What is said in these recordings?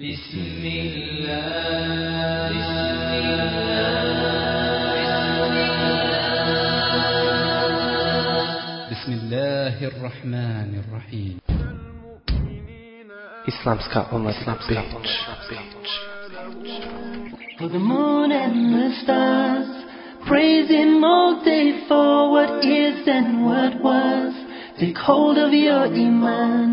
بسم الله بسم الله الرحمن الرحيم Islamska omladina Beč. For the moon and the stars, praise him all day for what is and what was. Take hold of your iman,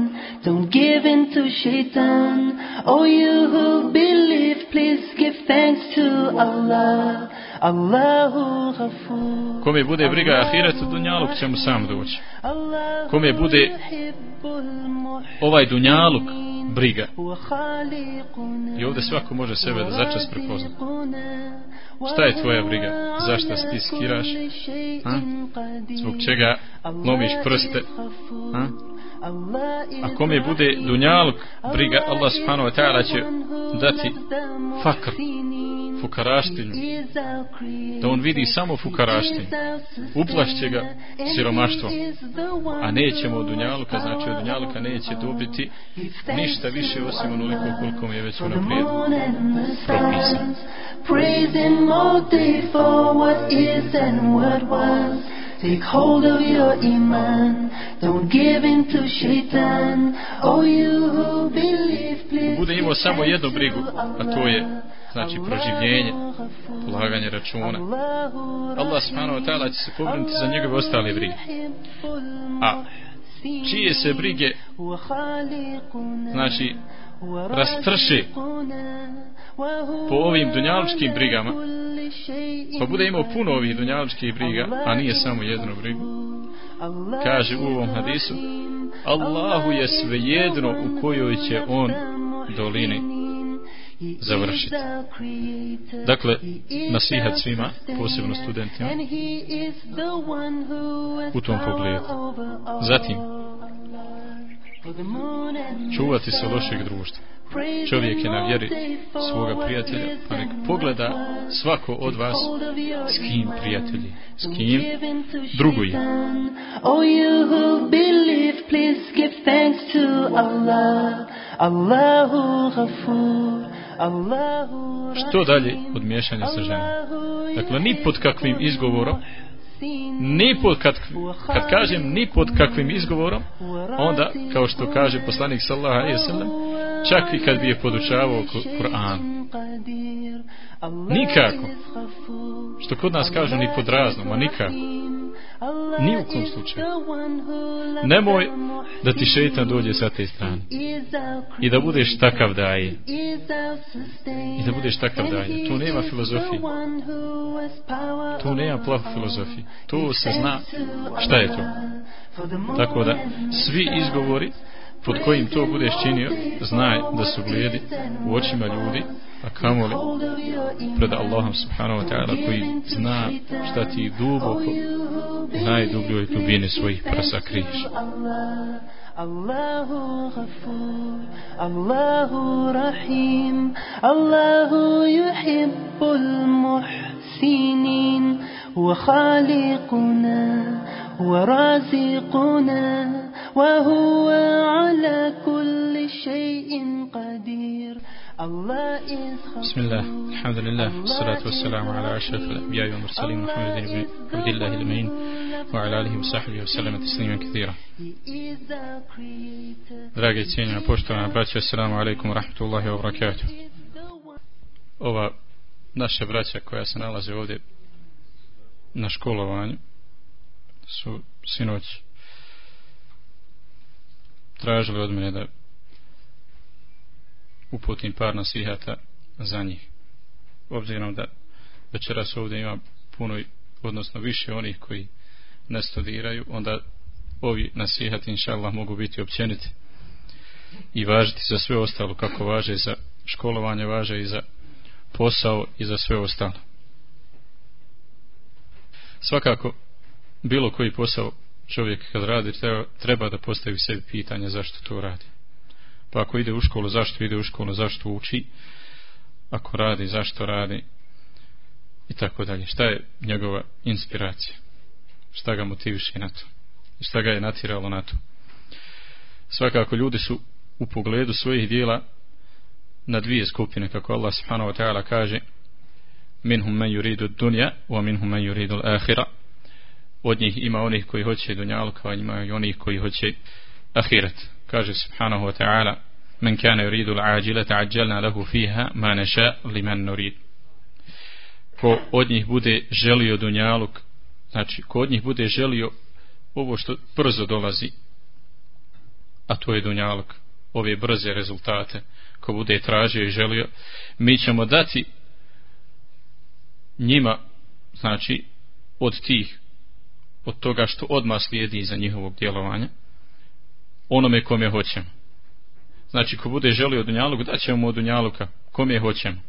don't give in to shaitan. Oh, you who believe, please give thanks to Allah. Allahu ghafur. Kome bude briga ahiretu, dunjaluk će mu sam doći. Kome bude ovaj dunjaluk briga. I ovdje svako može sebe da začas prepozna. Šta je tvoja briga? Zašto ti skiraš? A? Zbog čega lomiš prste? A? A kome bude dunjalk, briga, Allah subhanahu wa ta'ala će dati fakr, fukaraštinu, da on vidi samo fukaraštinu, uplašće ga siromaštvom, a nećemo od dunjaluka, znači od dunjaluka neće dobiti ništa više osim onoliko koliko mi je već unaprijed propisan. Praise him all day for what is and what was. Take hold of your iman. Don't give in to shaitan. Oh, you who believe, please. Bude imao samo jednu brigu, a to je znači proživljenje, polaganje računa. Allah subhanahu wa ta'ala će se pobrinuti za njegove ostale brige. A čije se brige znači rastrši po ovim dunjaličkim brigama pa bude imao puno ovih dunjaličkih briga a nije samo jednu brigu kaže u ovom hadisu Allahu je svejedno u kojoj će on dolini završiti. Dakle, nasihat svima, posebno studentima, u tom pogledu. Zatim, čuvati se lošeg društva. Čovjek je na vjeri svoga prijatelja, pa nek pogleda svako od vas s kim prijatelji, s kim druguje. Oh, you who believe, please give thanks to Allah. Allahu ghafur. Što dalje od miješanja sa ženom? Dakle, ni pod kakvim izgovorom, ni pod, kad, kad kažem ni pod kakvim izgovorom, onda, kao što kaže poslanik sallaha i sallam, čak i kad bi je podučavao Kur'an. Nikako. Što kod nas kažu ni pod raznom, a nikako. Ni u kom slučaju. Nemoj da ti šeitan dođe sa te strane. I da budeš takav daje. I da budeš takav daje. Tu nema filozofije. Tu nema plavu filozofije. Tu se zna šta je to. Tako da svi izgovori pod kojim to budeš činio, znaj da su glijedi u očima ljudi, a kamoli pred Allahom subhanahu wa ta'ala koji zna šta ti duboko u najdubljoj dubini svojih prsa kriješ. Allahu غفور Allahu rahim, Allahu يحب muhsinin, وخالقنا ورازقنا وهو على كل شيء قدير. الله بسم الله الحمد لله والصلاة والسلام على أشرف الأنبياء والمرسلين محمد بن عبد الله الأمين وعلى آله وصحبه وسلم تسليما كثيرا. دراجي تيني أبوشتو السلام عليكم ورحمة الله وبركاته Ova naša braća koja se nalaze ovdje na školovanju su sinoć tražili od mene da uputim par nasihata za njih. Obzirom da večeras ovdje ima puno, odnosno više onih koji ne studiraju, onda ovi nasihati, inša Allah, mogu biti općeniti i važiti za sve ostalo, kako važe za školovanje, važe i za posao i za sve ostalo. Svakako, bilo koji posao čovjek kad radi treba, treba da postavi sebi pitanje zašto to radi. Pa ako ide u školu, zašto ide u školu, zašto uči, ako radi, zašto radi i tako dalje. Šta je njegova inspiracija? Šta ga motiviše na to? I šta ga je natiralo na to? Svakako ljudi su u pogledu svojih dijela na dvije skupine kako Allah subhanahu wa ta'ala kaže minhum man yuridu dunya wa minhum man yuridu al-akhirah. Od njih ima onih koji hoće dunjalu kao ima i onih koji hoće ahiret. Kaže subhanahu wa ta'ala men kana yuridu al-ajila lahu fiha ma nasha liman nurid. Ko od njih bude želio dunjaluk znači ko od njih bude želio ovo što brzo dolazi a to je dunjaluk ove brze rezultate ko bude tražio i želio mi ćemo dati njima znači od tih od toga što odma slijedi za njihovog djelovanja onome kome hoćemo znači ko bude želio dunjaluk daćemo mu od dunjaluka kome hoćemo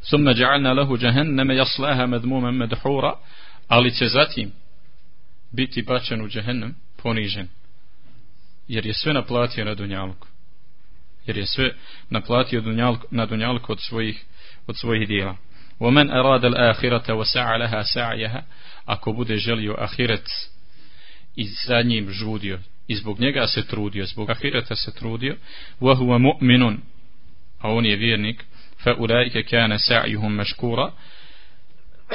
summa ja'alna lahu jahannama yaslaha madmuman madhura ali će zatim biti bačen u džehennem ponižen jer je sve naplatio na dunjaluk jer je sve naplatio dunjalku, na dunjalku od svojih od svojih dijela. ومن أراد الآخرة وسعى لها سعيها ako bude želio ahiret i za njim žudio i zbog njega se trudio zbog ahireta se trudio وهو مؤمن a on je vjernik فأولئك كان سعيهم مشكورا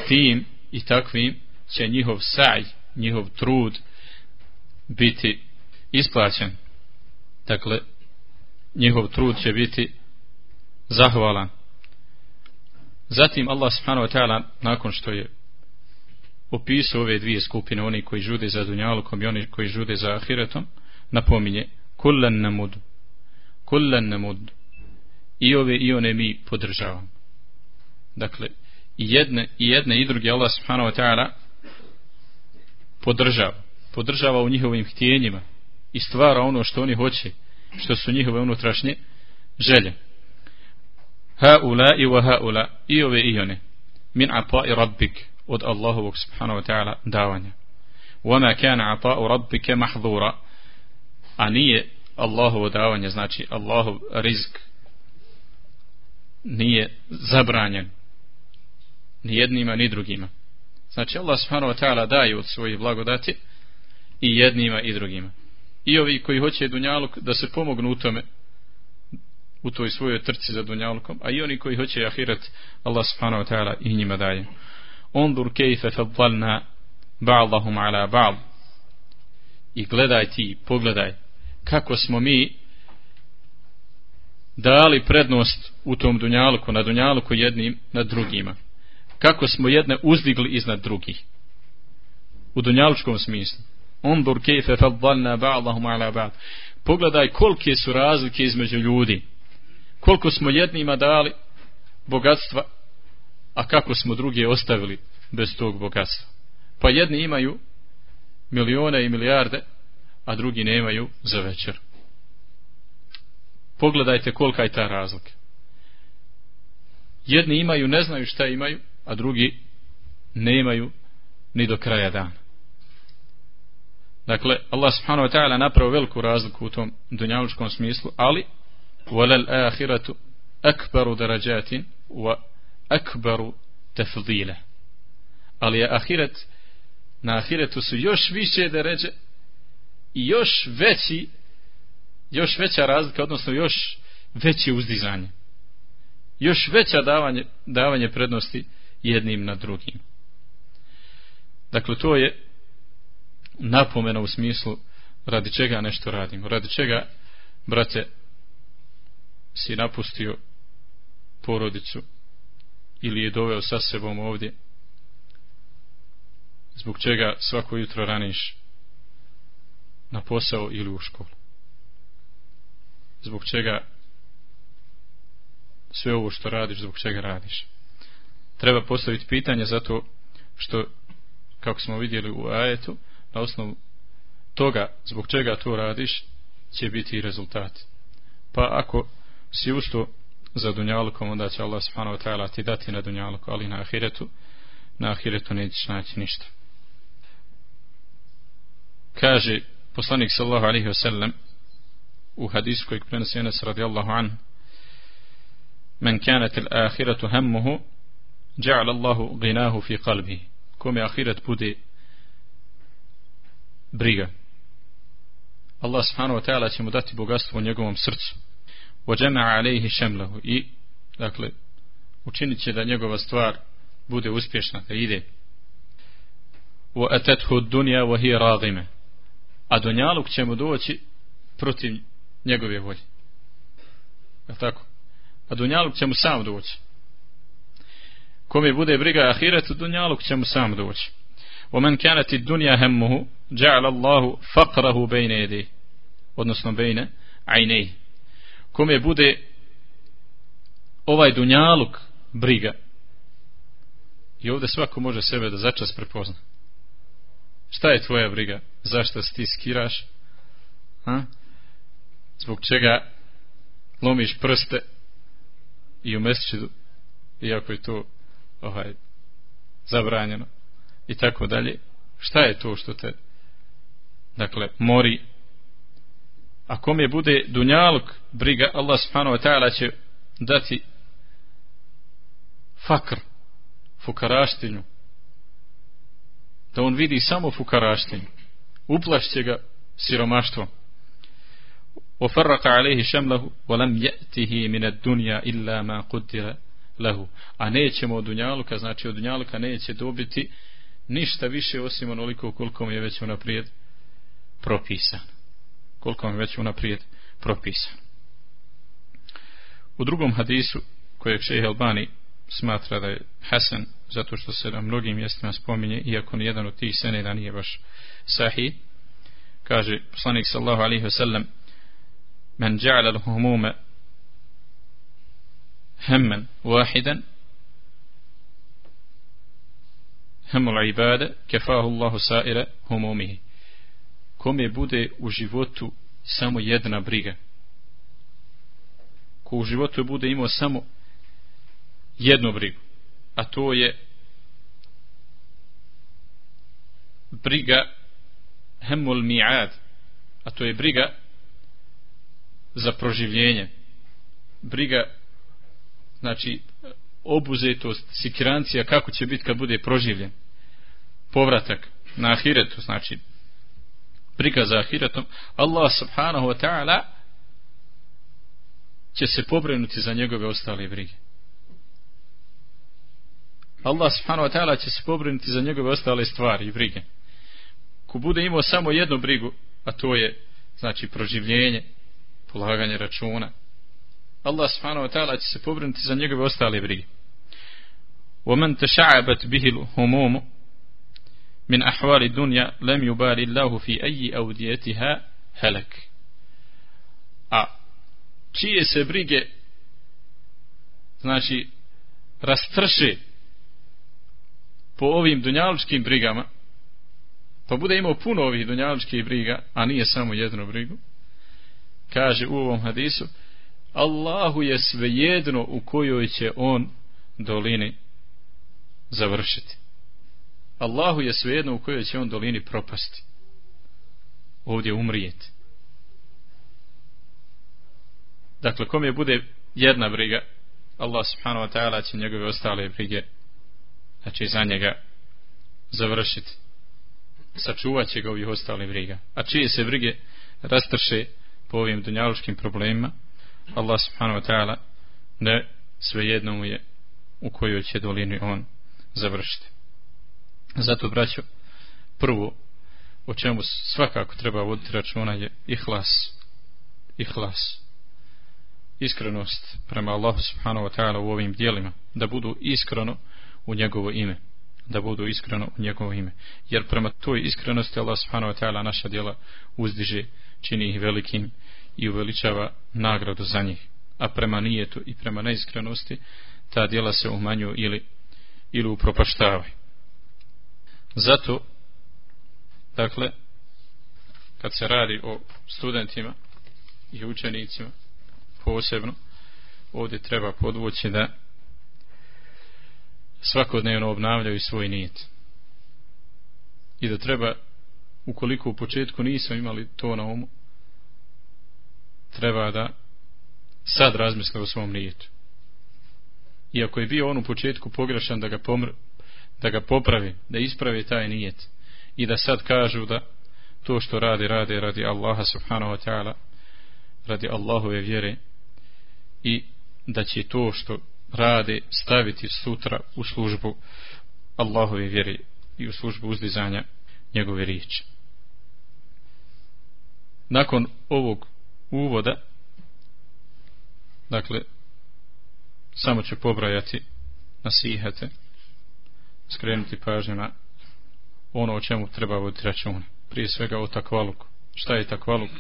tim i takvim će njihov saj njihov trud biti isplaćen dakle njihov trud će biti zahvalan zatim Allah subhanahu wa ta'ala nakon što je opisao ove dvije skupine oni koji žude za dunjalukom i oni koji žude za ahiretom napominje kullan namud kullan namud. I ove i one mi podržavam dakle i jedne i jedne i druge Allah subhanahu wa ta'ala podržava. Podržava u njihovim htjenjima i stvara ono što oni hoće što su njihove unutrašnje želje haula i wa haula i ove i one. Min ata i rabbik. Od Allahovog subhanahu wa ta'ala davanja. Wama kana ata rabbike mahdura a nije Allahovo davanje znači Allahov rizk nije zabranjen. Ni jednima ni drugima. Znači Allah subhanahu wa ta'ala daje od svojih blagodati i jednima i drugima. I ovi koji hoće dunjaluk da se pomognu u tome u toj svojoj trci za dunjalukom a i oni koji hoće ahiret Allah subhanahu wa ta'ala i njima daje. Ondur kejfe faddalna ba'dahum ala ba'd. I gledaj ti pogledaj kako smo mi dali prednost u tom dunjaluku na dunjalku jednim nad drugima. Kako smo jedne uzdigli iznad drugih. U dunjalučkom smislu. Ondur kejfe faddalna ba'dahum ala ba'd. Pogledaj kolike su razlike između ljudi. Koliko smo jednima dali bogatstva, a kako smo druge ostavili bez tog bogatstva. Pa jedni imaju milione i milijarde, a drugi nemaju za večer. Pogledajte kolika je ta razlika. Jedni imaju, ne znaju šta imaju, a drugi nemaju ni do kraja dana. Dakle, Allah subhanahu wa ta'ala napravo veliku razliku u tom dunjavučkom smislu, ali وللآخرة أكبر درجات وأكبر تفضيلة. Ali je ahiret na ahiretu su još više deređe i još veći još veća razlika, odnosno još veće uzdizanje. Još veća davanje, davanje prednosti jednim na drugim. Dakle, to je napomena u smislu radi čega nešto radimo radi čega brate si napustio porodicu ili je doveo sa sebom ovdje zbog čega svako jutro raniš na posao ili u školu? Zbog čega sve ovo što radiš zbog čega radiš? Treba postaviti pitanje zato što kako smo vidjeli u ajetu na osnovu toga zbog čega to radiš će biti i rezultat pa ako si usto za dunjalkom, onda će Allah subhanahu wa ta'ala ti dati na dunjalku, ali na ahiretu na ahiretu nećeš naći ništa kaže poslanik sallahu alaihi wa sallam u hadisu kojeg prenosi Enes radijallahu an men kanat il ahiretu hemmuhu ja'al Allahu ginahu fi kalbi kome ahiret bude briga. Allah subhanahu wa ta'ala će mu dati bogatstvo u njegovom srcu. وجمع عليه شمله i dakle učinit će da njegova stvar bude uspješna da ide وأتته الدنيا وهي راغمة a dunjaluk će mu doći protiv njegove volje je tako a dunjaluk će mu sam doći kome bude briga ahiret dunjaluk će mu sam doći ومن كانت الدنيا همه جعل الله فقره بين يديه odnosno bejne ajnej kome bude ovaj dunjaluk briga. I ovdje svako može sebe da začas prepozna. Šta je tvoja briga? Zašto si ti skiraš? Ha? zbog čega lomiš prste i u mesečedu iako je to ovaj, zabranjeno? I tako dalje. Šta je to što te dakle mori a kom je bude dunjaluk briga Allah subhanahu wa ta'ala će dati fakr fukaraštinju da on vidi samo fukaraštinju uplašće ga siromaštvom وفرق عليه شمله ولم يأته من الدنيا إلا ما قدر له a nećemo od dunjaluka znači od dunjaluka neće dobiti ništa više osim onoliko koliko mu je već unaprijed propisan koliko vam je već unaprijed propisan. U drugom hadisu kojeg šehe Albani smatra da je Hasan zato što se na mnogim mjestima spominje iako ni jedan od tih seneda nije baš sahih kaže poslanik sallahu alaihi wasallam men ja'ala l'humume hemmen wahidan hemmul ibade kefahu Allahu sa'ira humumihi kome bude u životu samo jedna briga? Ko u životu bude imao samo jednu brigu a to je briga hemul mi'ad a to je briga za proživljenje briga znači obuzetost sikirancija kako će biti kad bude proživljen povratak na ahiretu znači briga za ahiretom Allah subhanahu wa ta'ala će se pobrinuti za njegove ostale brige Allah subhanahu wa ta'ala će se pobrinuti za njegove ostale stvari i brige ko bude imao samo jednu brigu a to je znači proživljenje polaganje računa Allah subhanahu wa ta'ala će se pobrinuti za njegove ostale brige ومن تشعبت به الهموم من أحوال الدنيا لم يبالي الله في أي أوديتها هلك a čije se brige znači rastrše po ovim dunjalučkim brigama pa bude imao puno ovih dunjalučkih briga a nije samo jednu brigu kaže u ovom hadisu Allahu je svejedno u kojoj će on dolini završiti Allahu je svejedno u kojoj će on dolini propasti. Ovdje umrijeti. Dakle kom je bude jedna briga Allah subhanahu wa ta'ala će njegove ostale brige znači za njega završiti. Sačuvat će ga ovih ostalih briga. A čije se brige rastrše po ovim dunjaluškim problemima Allah subhanahu wa ta'ala ne svejedno mu je u kojoj će dolini on završiti zato braćo prvo o čemu svakako treba voditi računa je ihlas ihlas iskrenost prema Allahu subhanahu wa ta'ala u ovim dijelima da budu iskreno u njegovo ime da budu iskreno u njegovo ime. Jer prema toj iskrenosti Allah subhanahu wa ta'ala naša djela uzdiže čini ih velikim i uveličava nagradu za njih. A prema nijetu i prema neiskrenosti ta djela se umanju ili ili upropaštavaju zato dakle kad se radi o studentima i učenicima posebno ovdje treba podvući da svakodnevno obnavljaju svoj nijet. I da treba ukoliko u početku nisam imali to na umu treba da sad razmisle o svom nijetu. Iako je bio on u početku pogrešan da ga, pomr, da ga popravi da ispravi taj nijet i da sad kažu da to što radi radi radi Allaha subhanahu wa ta'ala radi Allahove vjere i da će to što rade staviti sutra u službu Allahove vjere i u službu uzdizanja njegove riječi. Nakon ovog uvoda, dakle, samo će pobrajati nasihete skrenuti pažnju na ono o čemu treba voditi račun. Prije svega o takvaluku. Šta je takvaluk?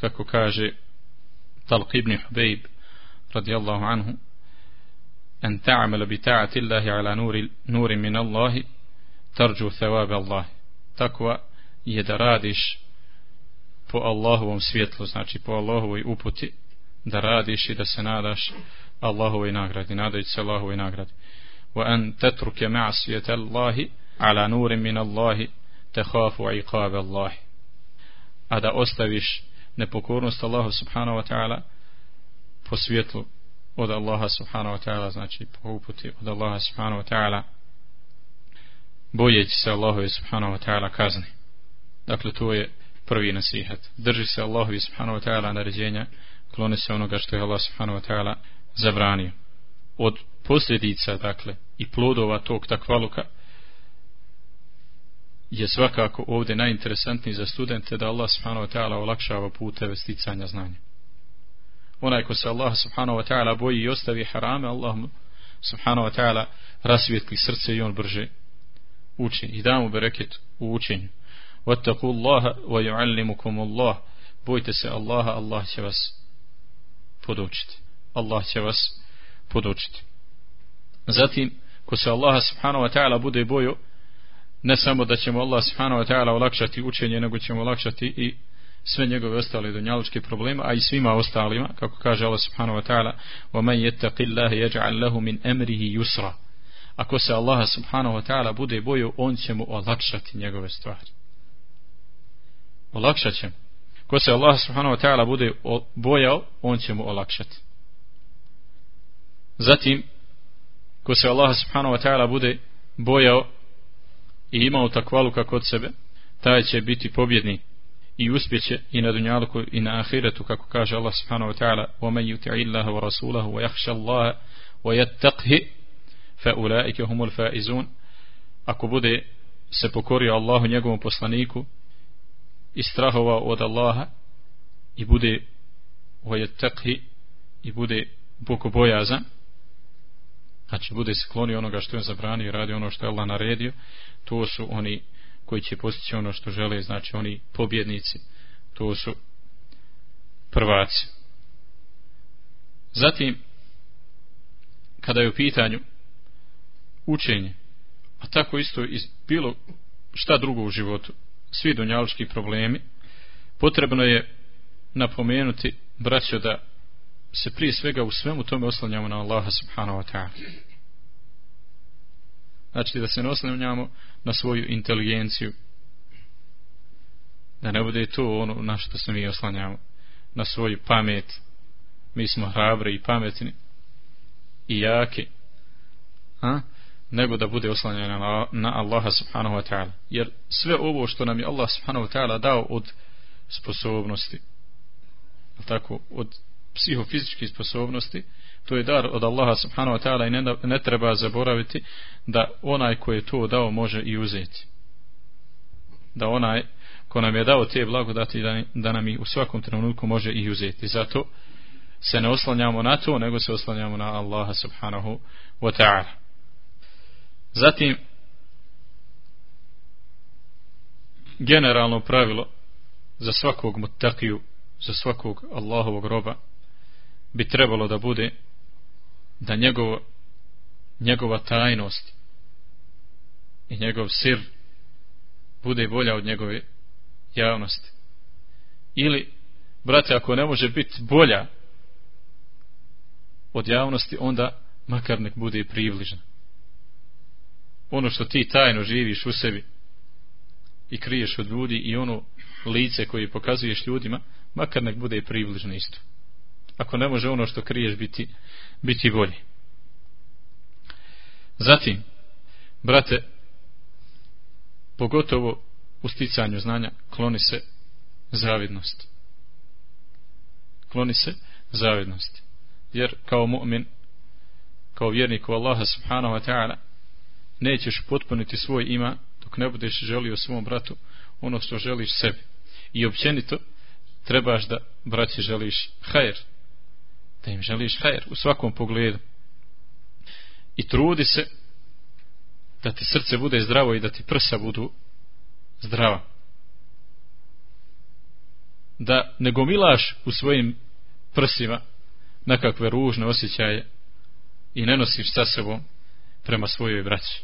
Kako kaže Talq ibn Hubeib radijallahu anhu أن تعمل بتاعة الله على نور, نور من الله ترجو ثواب الله تقوى يدرادش po Allahovom svjetlu, znači po Allahovoj uputi, da radiš i da se nadaš Allahovoj nagradi, nadajući se Allahovoj nagradi. وأن تترك معصية الله على نور من الله تخاف عقاب الله. Allahi. A da ostaviš nepokornost Allahu subhanahu wa ta'ala po svjetlu od Allaha subhanahu wa ta'ala znači po uputi od Allaha subhanahu wa ta'ala bojeći se Allahu subhanahu wa ta'ala kazni dakle to je prvi nasihat. Drži se Allahu subhanahu wa ta'ala naređenja kloni se onoga što je Allah subhanahu wa ta'ala zabranio. Od posljedica dakle i plodova tog takvaluka je svakako ovdje najinteresantniji za studente da Allah subhanahu wa ta'ala olakšava puteve sticanja znanja onaj ko se Allah subhanahu wa ta'ala boji i ostavi harame, Allah subhanahu wa ta'ala rasvijetli srce i on brže uči i da mu bereket u učenju. Wattaku Allaha wa yu'allimukum Allah. Bojte se Allaha, Allah će vas podučiti. Allah će vas podučiti Zatim, ko se Allah subhanahu wa ta'ala bude bojo, ne samo da ćemo Allah subhanahu wa ta'ala olakšati učenje, nego ćemo olakšati i sve njegove ostale dunjalučke probleme, a i svima ostalima, kako kaže Allah subhanahu wa ta'ala, وَمَنْ يَتَّقِ اللَّهِ يَجْعَلْ لَهُ مِنْ أَمْرِهِ يُسْرًا Ako se Allah subhanahu wa ta'ala bude bojo, on će mu olakšati njegove stvari. Olakšat će Ko se Allah subhanahu wa ta'ala bude bojao, on će mu olakšati. Zatim, ko se Allah subhanahu wa ta'ala bude bojao i imao takvalu kako od sebe, taj će biti pobjednik i uspjeće i na dunjalku i na ahiretu kako kaže Allah subhanahu wa ta'ala وَمَنْ يُتِعِ اللَّهَ وَرَسُولَهُ وَيَحْشَ اللَّهَ وَيَتَّقْهِ فَأُولَٰئِكَ هُمُ الْفَائِزُونَ ako bude se pokorio Allahu njegovom poslaniku i strahova od Allaha i bude وَيَتَّقْهِ i bude bokobojazan znači bude se klonio onoga što je zabranio i radi ono što je Allah naredio to su oni koji će postići ono što žele, znači oni pobjednici, to su prvaci. Zatim, kada je u pitanju učenje, a tako isto iz bilo šta drugo u životu, svi dunjalički problemi, potrebno je napomenuti, braćo, da se prije svega u svemu tome oslanjamo na Allaha subhanahu wa ta'ala. Znači da se ne oslanjamo na svoju inteligenciju. Da ne bude to ono na što se mi oslanjamo. Na svoju pamet. Mi smo hrabri i pametni. I jaki. A? nego da bude oslanjeno na, na Allaha subhanahu wa ta'ala. Jer sve ovo što nam je Allah subhanahu wa ta'ala dao od sposobnosti. Tako? Od psihofizičke sposobnosti to je dar od Allaha subhanahu wa ta'ala i ne, ne treba zaboraviti da onaj ko je to dao može i uzeti. Da onaj ko nam je dao te blagodati da, da nam ih u svakom trenutku može i uzeti. Zato se ne oslanjamo na to nego se oslanjamo na Allaha subhanahu wa ta'ala. Zatim generalno pravilo za svakog mutakiju za svakog Allahovog roba bi trebalo da bude da njegovo, njegova tajnost i njegov sir bude bolja od njegove javnosti. Ili, brate, ako ne može biti bolja od javnosti, onda makar nek bude i privližna. Ono što ti tajno živiš u sebi i kriješ od ljudi i ono lice koje pokazuješ ljudima, makar nek bude i približno isto. Ako ne može ono što kriješ biti, biti bolji. Zatim, brate, pogotovo u sticanju znanja, kloni se zavidnost. Kloni se zavidnost. jer kao mu'min kao vjernik u Allaha subhanahu wa ta'ala nećeš potpuniti svoj ima dok ne budeš želio svom bratu ono što želiš sebi i općenito trebaš da braći želiš hajr, da im želiš hajer u svakom pogledu. I trudi se da ti srce bude zdravo i da ti prsa budu zdrava. Da ne gomilaš u svojim prsima nekakve ružne osjećaje i ne nosiš sa sobom prema svojoj braći.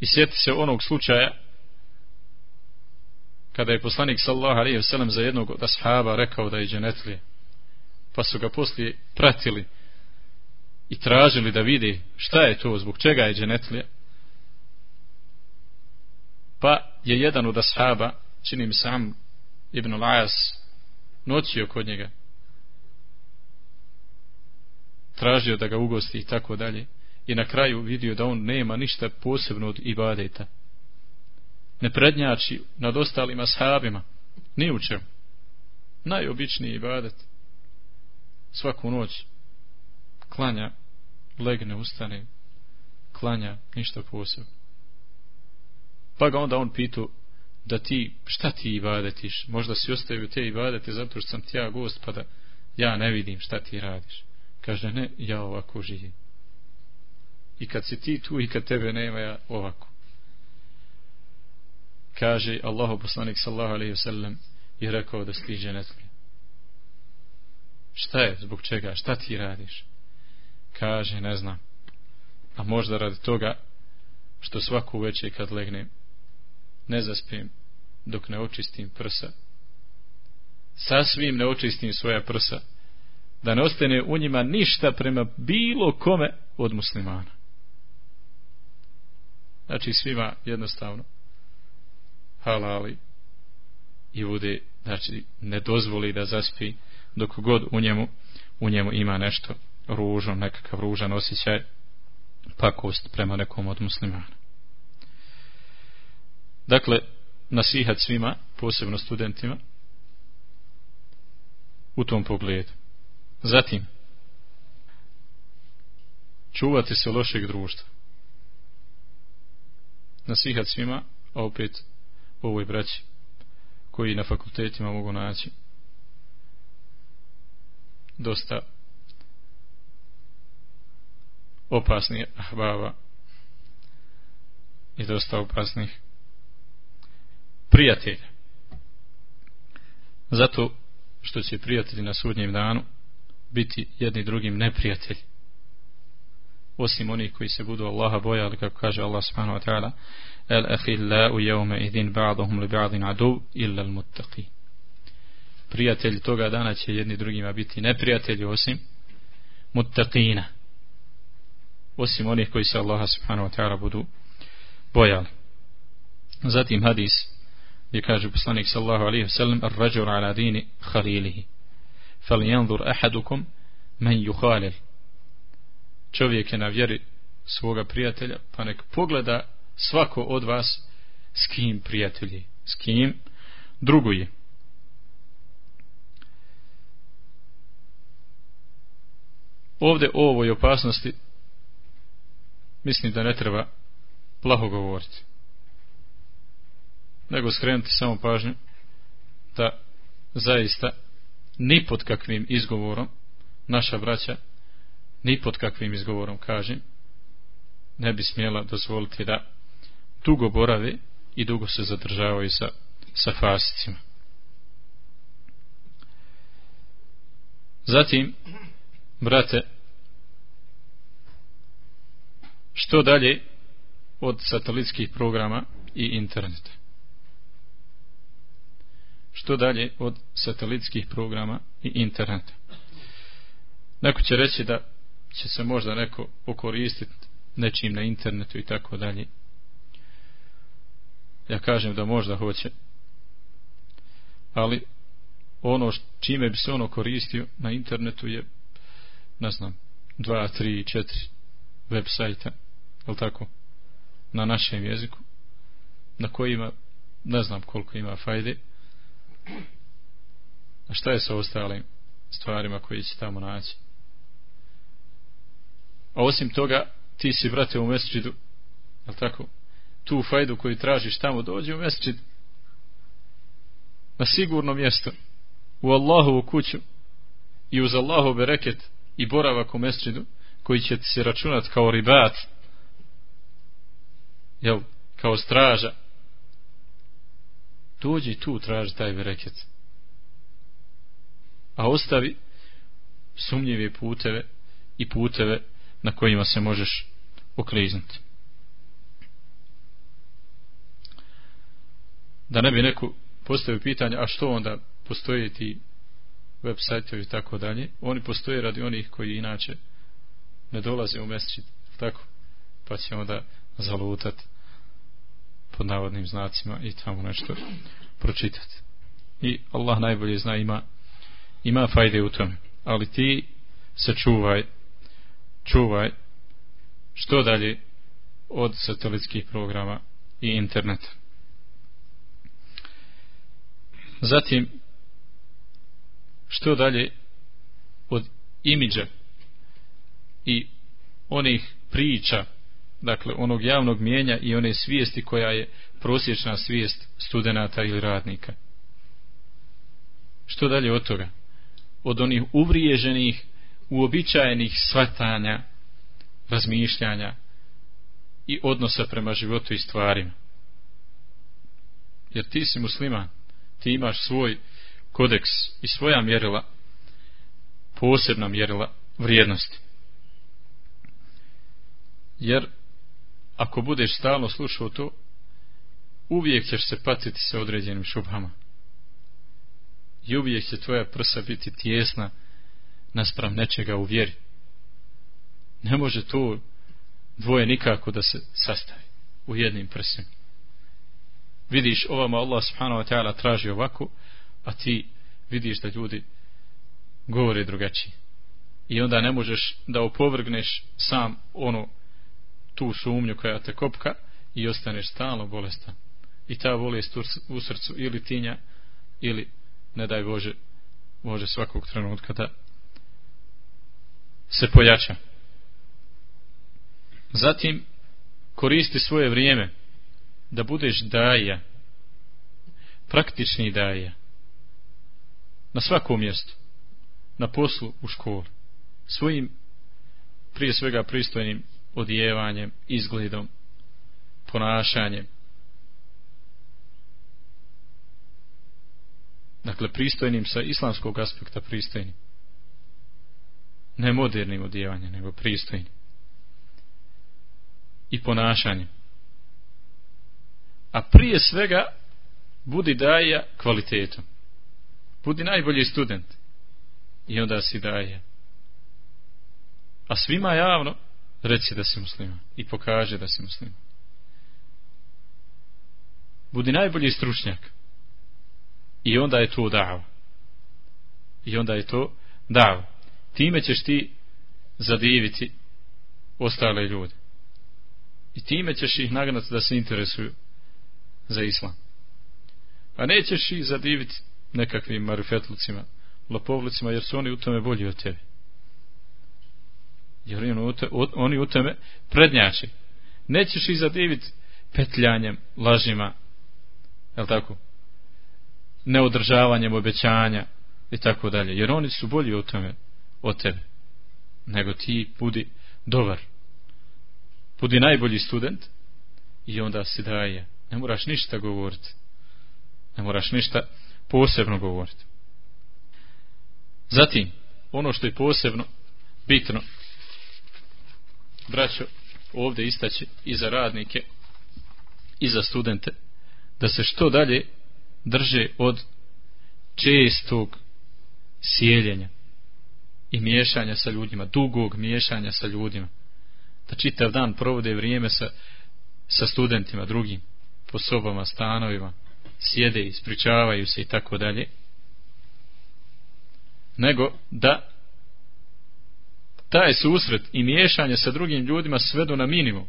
I sjeti se onog slučaja kada je poslanik sallallahu alejhi ve sellem za jednog od ashaba rekao da je dženetlije pa su ga poslije pratili i tražili da vidi šta je to, zbog čega je dženetlija. pa je jedan od ashaba čini mi sam Ibn Lajas noćio kod njega. Tražio da ga ugosti i tako dalje. I na kraju vidio da on nema ništa posebno od ibadeta. Ne prednjači nad ostalim ashabima. Ni u čemu. Najobičniji ibadet svaku noć klanja legne, ustane klanja, ništa posebno. Pa ga onda on pitu da ti, šta ti ibadetiš? Možda si ostavio te ibadete zato što sam ti ja gost pa da ja ne vidim šta ti radiš. Kaže ne, ja ovako živim. I kad si ti tu i kad tebe nema ja ovako. Kaže Allahu poslanik sallahu alaihi wasallam je rekao da stiže netli šta je, zbog čega, šta ti radiš? Kaže, ne znam. A možda radi toga što svaku večer kad legnem ne zaspim dok ne očistim prsa. Sasvim ne očistim svoja prsa da ne ostane u njima ništa prema bilo kome od muslimana. Znači svima jednostavno halali i bude znači ne dozvoli da zaspi dok god u njemu u njemu ima nešto ružno, nekakav ružan osjećaj pakost prema nekom od muslimana. Dakle nasihat svima posebno studentima u tom pogledu. Zatim čuvati se lošeg društva. Nasihat svima a opet ovoj braći koji na fakultetima mogu naći dosta opasnih ahbaba i dosta opasnih prijatelja. Zato što će prijatelji na sudnjem danu biti jedni drugim neprijatelji. Osim onih koji se budu Allaha bojali kako kaže Allah subhanahu wa ta'ala el ahillau jevme idin ba'dahum li ba'din adu illa al muttaqin prijatelji toga dana će jedni drugima biti neprijatelji osim muttaqina. Osim onih koji se Allaha subhanahu wa ta'ala budu bojali. Zatim hadis gdje kaže poslanik sallahu alaihi wa sallam ar rađur ala dini khalilihi fal yanzur ahadukum man juhalil čovjek je na vjeri svoga prijatelja pa nek pogleda svako od vas s kim prijatelji s kim druguje. Ovdje o ovoj opasnosti mislim da ne treba plaho govoriti nego skrenuti samo pažnju da zaista ni pod kakvim izgovorom naša braća ni pod kakvim izgovorom kažem ne bi smjela dozvoliti da dugo borave i dugo se zadržavaju sa, sa fasicima. Zatim brate što dalje od satelitskih programa i interneta? Što dalje od satelitskih programa i interneta? Neko će reći da će se možda neko okoristiti nečim na internetu i tako dalje. Ja kažem da možda hoće. Ali ono čime bi se ono koristio na internetu je ne znam dva, tri, četiri web sajta je tako na našem jeziku na kojima ne znam koliko ima fajde. A šta je sa ostalim stvarima koji će tamo naći? A osim toga ti si brate u mesčidu je tako tu fajdu koju tražiš tamo dođi u mesčid na sigurno mjesto u Allahovu kuću i uz Allahov bereket i boravak u mesčidu koji će ti se računat kao ribat jel, kao straža dođi tu traži taj bereket. A ostavi sumnjive puteve i puteve na kojima se možeš okliznuti da ne bi neko postavio pitanje a što onda postoje ti web sajtovi i tako dalje. Oni postoje radi onih koji inače ne dolaze u mesečit tako? Pa će onda zalutati pod navodnim znacima i tamo nešto pročitati. I Allah najbolje zna ima ima fajde u tome. Ali ti se čuvaj čuvaj što dalje od satelitskih programa i interneta. Zatim što dalje od imidža i onih priča dakle onog javnog mijenja i one svijesti koja je prosječna svijest studenta ili radnika? Što dalje od toga? Od onih uvriježenih uobičajenih svatanja razmišljanja i odnosa prema životu i stvarima. Jer ti si musliman ti imaš svoj kodeks i svoja mjerila posebna mjerila vrijednosti. Jer ako budeš stalno slušao to uvijek ćeš se patiti sa određenim šubhama. I uvijek će tvoja prsa biti tjesna naspram nečega u vjeri. Ne može to dvoje nikako da se sastavi u jednim prsima. Vidiš ovama Allah subhanahu wa ta'ala traži ovako a ti vidiš da ljudi govore drugačije. I onda ne možeš da opovrgneš sam ono tu sumnju koja te kopka i ostaneš stalno bolestan. I ta bolest u srcu ili tinja ili ne daj Bože može svakog trenutka da se pojača. Zatim koristi svoje vrijeme da budeš daja praktični daja na svakom mjestu na poslu u školi svojim prije svega pristojnim odjevanjem izgledom ponašanjem. Dakle pristojnim sa islamskog aspekta pristojnim. Ne modernim odjevanjem nego pristojnim. I ponašanjem. A prije svega budi daja kvalitetom budi najbolji student. I onda si daje a svima javno reci da si musliman. i pokaže da si musliman. budi najbolji stručnjak. I onda je to dava. I onda je to dava. Time ćeš ti zadiviti ostale ljude. I time ćeš ih nagnati da se interesuju za islam. A nećeš ih zadiviti nekakvim marifetlucima lopovlicima jer su oni u tome bolji od tebe. Jer oni u, te, oni u tome prednjači nećeš ih zadiviti petljanjem lažima je tako? Neodržavanjem obećanja i tako dalje. Jer oni su bolji u tome od tebe. Nego ti budi dobar. Budi najbolji student i onda si daje. Ne moraš ništa govoriti ne moraš ništa posebno govoriti zatim ono što je posebno bitno braćo ovdje istaći i za radnike i za studente da se što dalje drže od čestog sjeljenja i miješanja sa ljudima, dugog miješanja sa ljudima. Da čitav dan provode vrijeme sa, sa studentima drugim, po sobama, stanovima, sjede, ispričavaju se i tako dalje. Nego da taj susret i miješanje sa drugim ljudima svedu na minimum.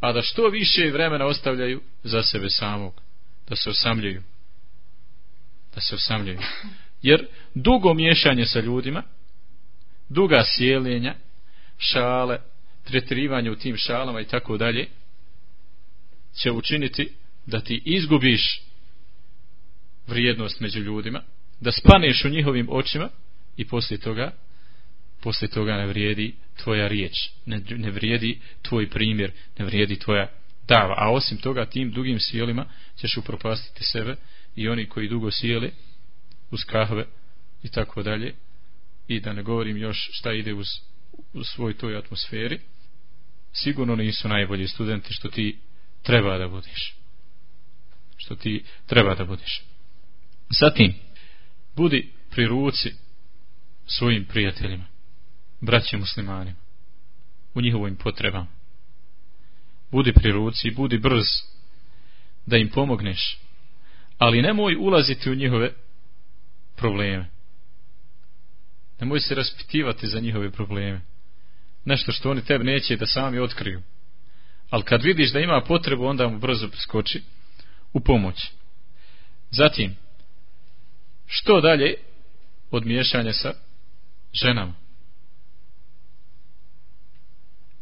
A da što više vremena ostavljaju za sebe samog. Da se osamljaju. Da se osamljaju. Jer dugo miješanje sa ljudima, duga sjelenja, šale, tretirivanje u tim šalama i tako dalje, će učiniti da ti izgubiš vrijednost među ljudima, da spaneš u njihovim očima i poslije toga poslije toga ne vrijedi tvoja riječ, ne, ne vrijedi tvoj primjer, ne vrijedi tvoja dava. A osim toga, tim dugim sjelima ćeš upropastiti sebe i oni koji dugo sjele uz kahve i tako dalje. I da ne govorim još šta ide uz, u svoj toj atmosferi, sigurno nisu najbolji studenti što ti treba da budiš. Što ti treba da budiš. Zatim, budi pri ruci svojim prijateljima, braćim muslimanima, u njihovim potrebama. Budi pri ruci, budi brz, da im pomogneš, ali nemoj ulaziti u njihove probleme. Nemoj se raspitivati za njihove probleme. Nešto što oni tebe neće da sami otkriju. Ali kad vidiš da ima potrebu, onda mu brzo priskoči u pomoć. Zatim, što dalje od miješanja sa ženama?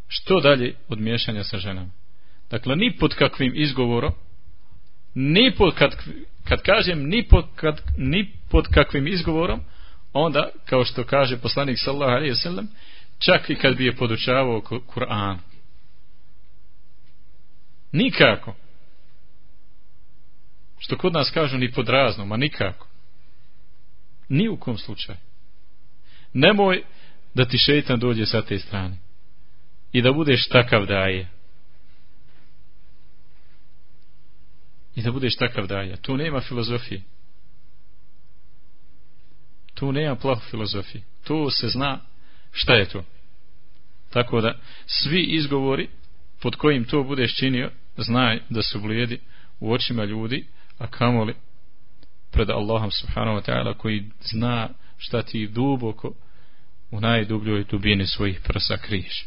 Što dalje od miješanja sa ženama? Dakle, ni pod kakvim izgovorom, ni pod, kad, kad kažem ni pod, kad, ni pod kakvim izgovorom, onda, kao što kaže poslanik sallahu alaihi wasallam, čak i kad bi je podučavao Kur'an. Nikako. Što kod nas kažu ni pod raznom, a nikako. Ni u kom slučaju. Nemoj da ti šeitan dođe sa te strane. I da budeš takav daje. I da budeš takav daje. Tu nema filozofije. Tu nema plahu filozofije. Tu se zna šta je to. Tako da svi izgovori pod kojim to budeš činio, znaj da su blijedi u očima ljudi, a kamoli pred Allahom subhanahu wa ta'ala koji zna šta ti duboko u najdubljoj dubini svojih prsa kriješ.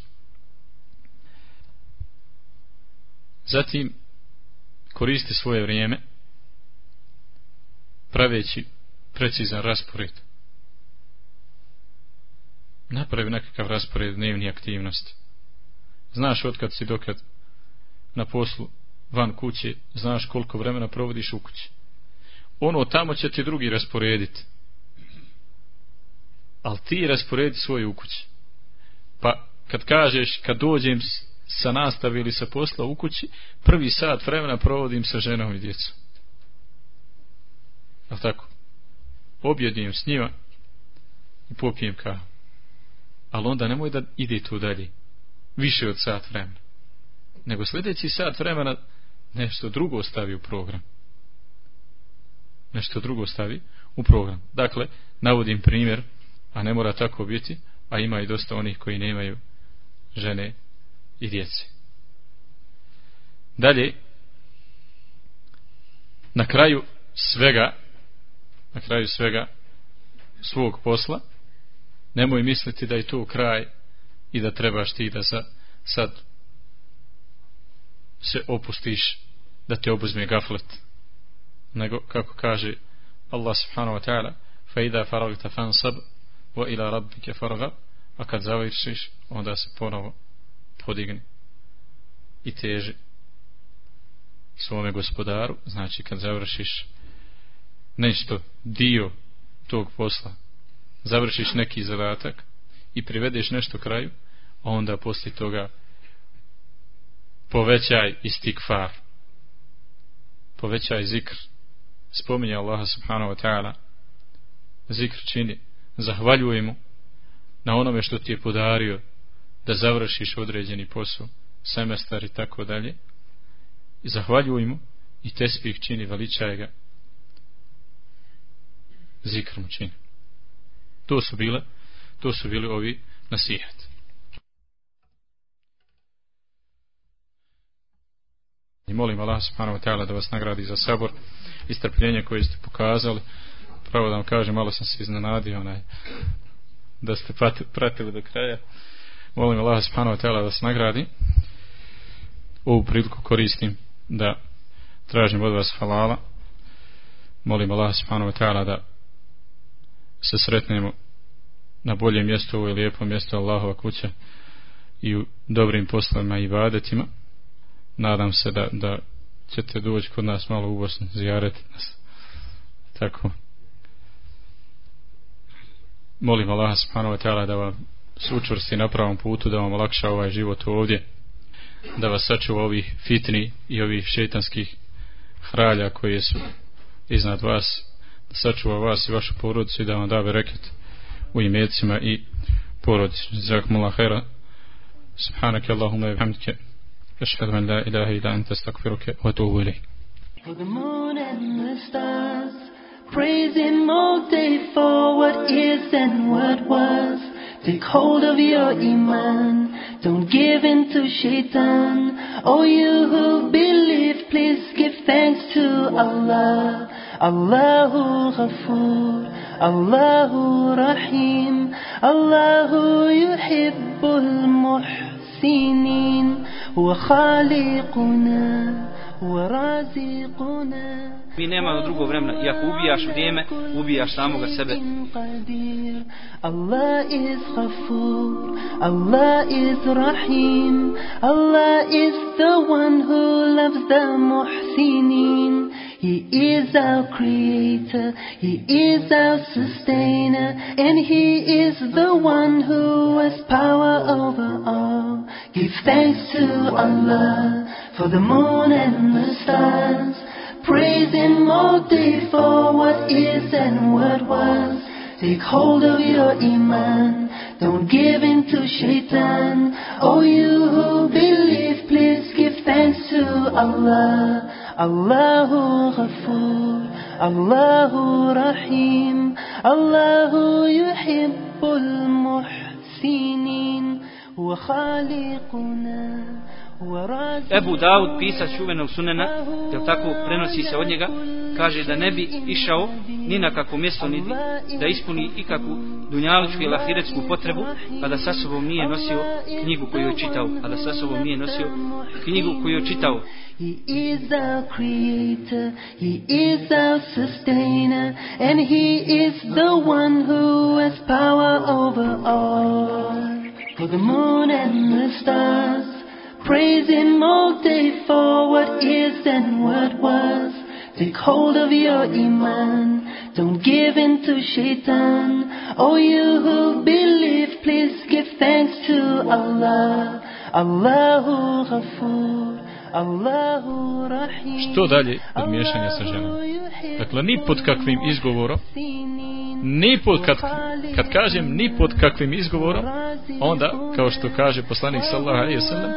Zatim koristi svoje vrijeme praveći precizan raspored. Napravi nekakav raspored dnevni aktivnosti. Znaš otkad si dokad na poslu van kuće, znaš koliko vremena provodiš u kući. Ono tamo će ti drugi rasporediti. Ali ti rasporedi svoje u kući. Pa kad kažeš, kad dođem sa nastave ili sa posla u kući, prvi sat vremena provodim sa ženom i djecom. Ali tako? Objedim s njima i popijem kahu. Ali onda nemoj da ide tu dalje. Više od sat vremena. Nego sljedeći sat vremena nešto drugo stavi u program. Nešto drugo stavi u program. Dakle, navodim primjer, a ne mora tako biti, a ima i dosta onih koji nemaju žene i djece. Dalje, na kraju svega, na kraju svega svog posla, nemoj misliti da je to kraj i da trebaš ti da sa, sad se opustiš da te obuzme gaflet nego kako kaže Allah subhanahu wa ta'ala fa idha faragta fansab wa ila rabbika faragab a kad završiš onda se ponovo podigni i teži svome gospodaru. Znači kad završiš nešto dio tog posla završiš neki zadatak i privedeš nešto kraju onda posle toga povećaj istikfar povećaj zikr. Spominje Allaha subhanahu wa ta'ala. Zikr čini. Zahvaljuj mu na onome što ti je podario da završiš određeni posao semestar i tako dalje. I zahvaljuj mu i tespih čini veličaj ga. Zikr mu čini. To su bile to su bili ovi nasihati I molim Allah subhanahu wa ta'ala da vas nagradi za sabor i strpljenje koje ste pokazali. Pravo da vam kažem, malo sam se iznenadio onaj, da ste pratili do kraja. Molim Allah subhanahu wa ta'ala da vas nagradi. Ovu priliku koristim da tražim od vas halala. Molim Allah subhanahu wa ta'ala da se sretnemo na boljem mjestu, ovo je lijepo mjesto Allahova kuća, i u dobrim poslovima i vadetima. Nadam se da, da ćete doći kod nas malo u Bosnu, zijareti nas. Tako. Molim Allah subhanahu wa ta'ala da vam sučvrsti na pravom putu, da vam olakša ovaj život ovdje, da vas sačuva ovih fitni i ovih šeitanskih hralja koje su iznad vas, da sačuva vas i vašu porodicu i da vam da bereket u imecima i porodici. Zakmullah hera. Subhanak Allahumma i bihamdike. أشهد أن لا إله إلا أنت استغفرك وأتوب إليك. For the moon and the stars, praise Him all day for what is and what was. Take hold of your iman, don't give in to shaitan. Oh, you who believe, please give thanks to Allah. Allahu Ghafoor, Allahu Rahim, Allahu Yuhibbul Muhsinin. هو خالقنا هو رازقنا Mi nema drugo vremena. I ako ubijaš vrijeme, ubijaš samoga sebe. Allah is Ghafur, Allah is Rahim, Allah is the one who loves the Muhsinin. He is our creator, He is our sustainer, and He is the one who has power over all. Give thanks to Allah for the moon and the stars. Praise Him all day for what is and what was. Take hold of your iman. Don't give in to shaitan. Oh, you who believe, please give thanks to Allah. Allahu Ghafoor, Allahu Rahim, Allahu Yuhibbul Muhsinin, wa khaliquna. Ebu Daud, pisac čuvenog sunena, jel tako prenosi se od njega, kaže da ne bi išao ni na kakvo mjesto ni da ispuni ikakvu dunjaličku ili ahiretsku potrebu, a da sa sobom nije nosio knjigu koju je čitao, a da sa sobom nije nosio knjigu koju je čitao. He is our creator, He is our sustainer, and He is the one who has power over all. For the moon and the stars, Praise Him all day for what is and what was. Take hold of your iman. Don't give in to shaitan. Oh, you who believe, please give thanks to Allah. Allahu Ghafoor. Što dalje od miješanja sa ženom? Dakle, ni pod kakvim izgovorom, ni pod, kad, kad kažem ni pod kakvim izgovorom, onda, kao što kaže poslanik sallallahu alaihi sallam,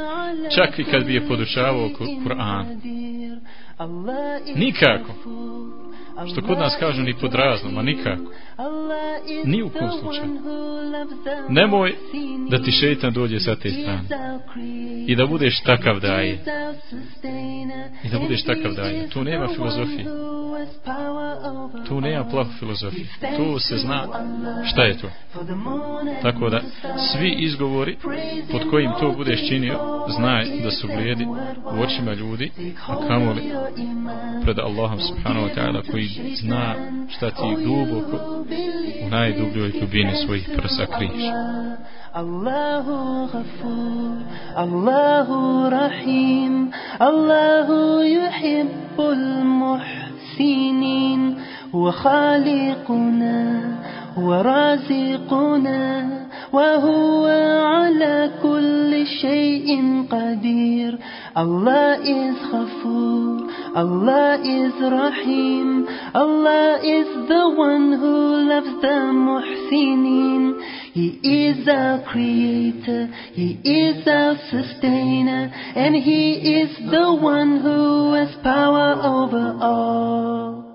čak i kad bi je podučavao Kur'an. Nikako. Što kod nas kažu ni pod raznom, a nikako. Ni u kom slučaju. Nemoj da ti šeitan dođe sa te strane. I da budeš takav daje. I da budeš takav daje. Tu nema filozofije. Tu nema plavu filozofiju. Tu se zna šta je to. Tako da svi izgovori pod kojim to budeš činio, znaj da su blijedi u očima ljudi, a kamoli pred Allahom subhanahu wa ta'ala koji zna šta ti duboko u najdubljoj dubini svojih prsa kriješ. Allahu Ghafur, Allahu Rahim, Allahu yuhibbul muhsinin, سنين وخالقنا ورازقنا وهو على كل شيء قدير. الله إز خفور الله إز رحيم الله إز the one who loves the محسنين. He is our creator, He is our sustainer, and He is the one who has power over all.